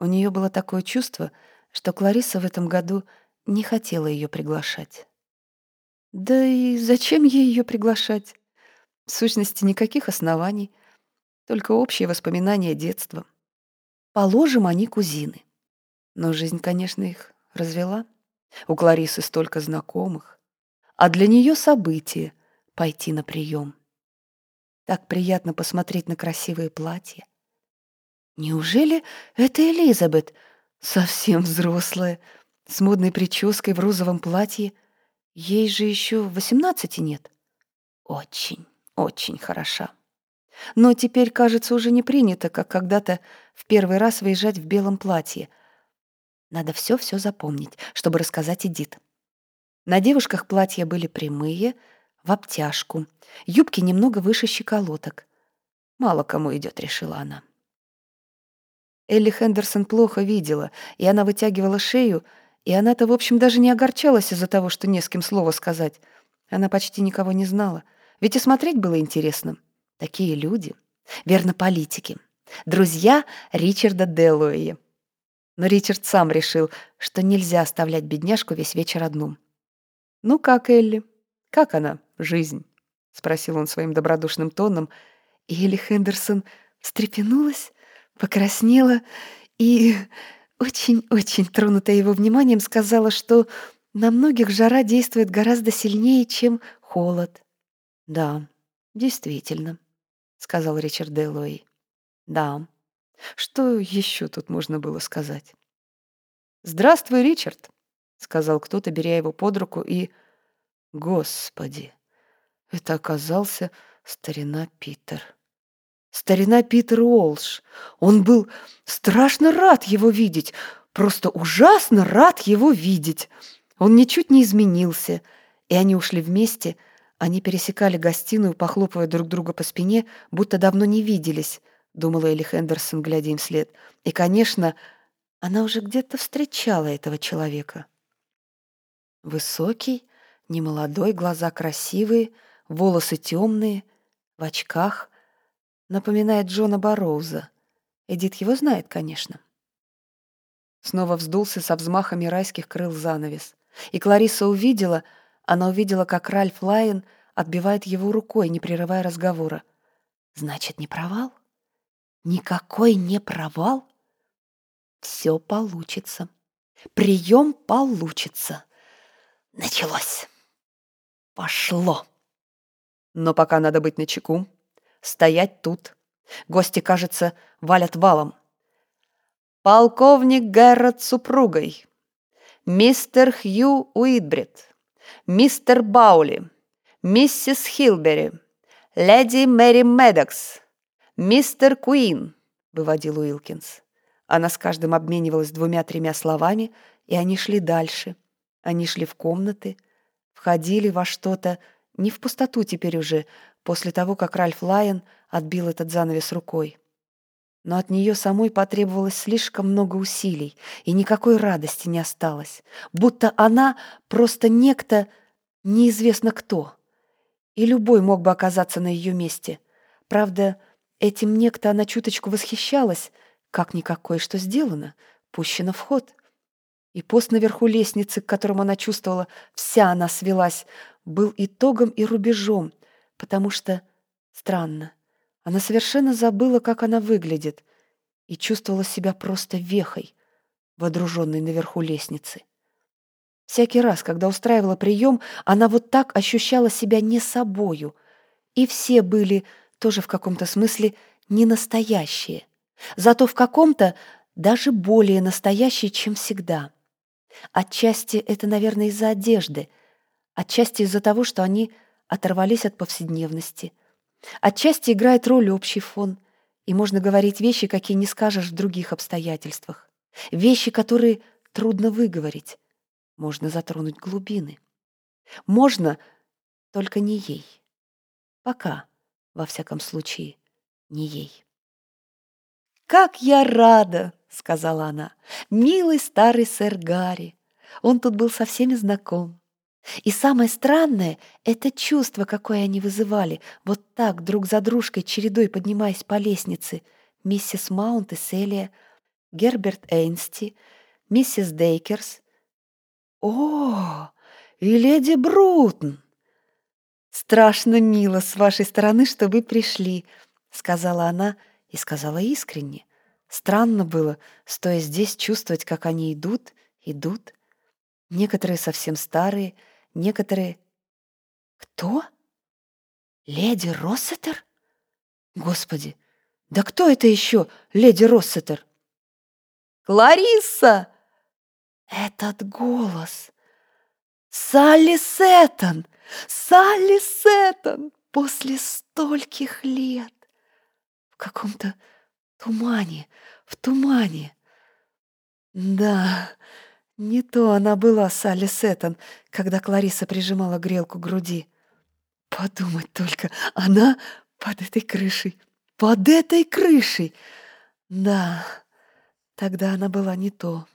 У нее было такое чувство, что Клариса в этом году не хотела ее приглашать. Да и зачем ей ее приглашать? В сущности, никаких оснований, только общие воспоминания детства. Положим, они кузины. Но жизнь, конечно, их развела. У Кларисы столько знакомых. А для нее событие — пойти на прием. Так приятно посмотреть на красивые платья. Неужели это Элизабет, совсем взрослая, с модной прической в розовом платье? Ей же еще восемнадцати нет. Очень, очень хороша. Но теперь, кажется, уже не принято, как когда-то в первый раз выезжать в белом платье. Надо все-все запомнить, чтобы рассказать Эдит. На девушках платья были прямые, в обтяжку, юбки немного выше щиколоток. Мало кому идет, решила она. Элли Хендерсон плохо видела, и она вытягивала шею, и она-то, в общем, даже не огорчалась из-за того, что не с кем слова сказать. Она почти никого не знала. Ведь и смотреть было интересно. Такие люди. Верно, политики. Друзья Ричарда Делуэя. Но Ричард сам решил, что нельзя оставлять бедняжку весь вечер одну. «Ну как, Элли? Как она, жизнь?» — спросил он своим добродушным тоном, и Элли Хендерсон встрепенулась, покраснела и, очень-очень тронутая его вниманием, сказала, что на многих жара действует гораздо сильнее, чем холод. «Да, действительно», — сказал Ричард Делуэй. «Да. Что еще тут можно было сказать?» «Здравствуй, Ричард», — сказал кто-то, беря его под руку, и... Господи, это оказался старина Питер. Старина Питер Уолш. Он был страшно рад его видеть, просто ужасно рад его видеть. Он ничуть не изменился, и они ушли вместе — они пересекали гостиную, похлопывая друг друга по спине, будто давно не виделись, думала Элли Хендерсон, глядя им вслед. И, конечно, она уже где-то встречала этого человека. Высокий, немолодой, глаза красивые, волосы темные, в очках. Напоминает Джона Бароуза. Эдит его знает, конечно. Снова вздулся со взмахами райских крыл занавес. И Клариса увидела — она увидела, как Ральф Лайен отбивает его рукой, не прерывая разговора. Значит, не провал? Никакой не провал? Все получится. Прием получится. Началось. Пошло. Но пока надо быть начеку. Стоять тут. Гости, кажется, валят валом. Полковник Гэррот с супругой. Мистер Хью Уитбрид мистер Баули, миссис Хилбери, леди Мэри Медокс, мистер Куин», — выводил Уилкинс. Она с каждым обменивалась двумя-тремя словами, и они шли дальше. Они шли в комнаты, входили во что-то, не в пустоту теперь уже, после того, как Ральф Лайон отбил этот занавес рукой. Но от нее самой потребовалось слишком много усилий, и никакой радости не осталось, будто она просто некто неизвестно кто, и любой мог бы оказаться на ее месте. Правда, этим некто она чуточку восхищалась, как-никакое, что сделано, пущено в ход. И пост наверху лестницы, к которому она чувствовала, вся она свелась, был итогом и рубежом, потому что, странно, она совершенно забыла, как она выглядит, и чувствовала себя просто вехой, водруженной наверху лестницы. Всякий раз, когда устраивала прием, она вот так ощущала себя не собою, и все были тоже в каком-то смысле не настоящие, зато в каком-то даже более настоящие, чем всегда. Отчасти это, наверное, из-за одежды, отчасти из-за того, что они оторвались от повседневности — Отчасти играет роль общий фон, и можно говорить вещи, какие не скажешь в других обстоятельствах. Вещи, которые трудно выговорить. Можно затронуть глубины. Можно, только не ей. Пока, во всяком случае, не ей. «Как я рада!» — сказала она. «Милый старый сэр Гарри! Он тут был со всеми знаком. И самое странное — это чувство, какое они вызывали, вот так, друг за дружкой, чередой поднимаясь по лестнице. Миссис Маунт и Селия. Герберт Эйнсти, миссис Дейкерс. О, и леди Брутн! Страшно мило с вашей стороны, что вы пришли, сказала она и сказала искренне. Странно было, стоя здесь, чувствовать, как они идут, идут. Некоторые совсем старые, некоторые... Кто? Леди Россетер? Господи, да кто это еще, леди Россетер? Кларисса! Этот голос! Салли Сеттон! Салли Сеттон! После стольких лет! В каком-то тумане, в тумане. Да, не то она была Салли Сеттон, когда Клариса прижимала грелку к груди. Подумать только, она под этой крышей, под этой крышей. Да, тогда она была не то.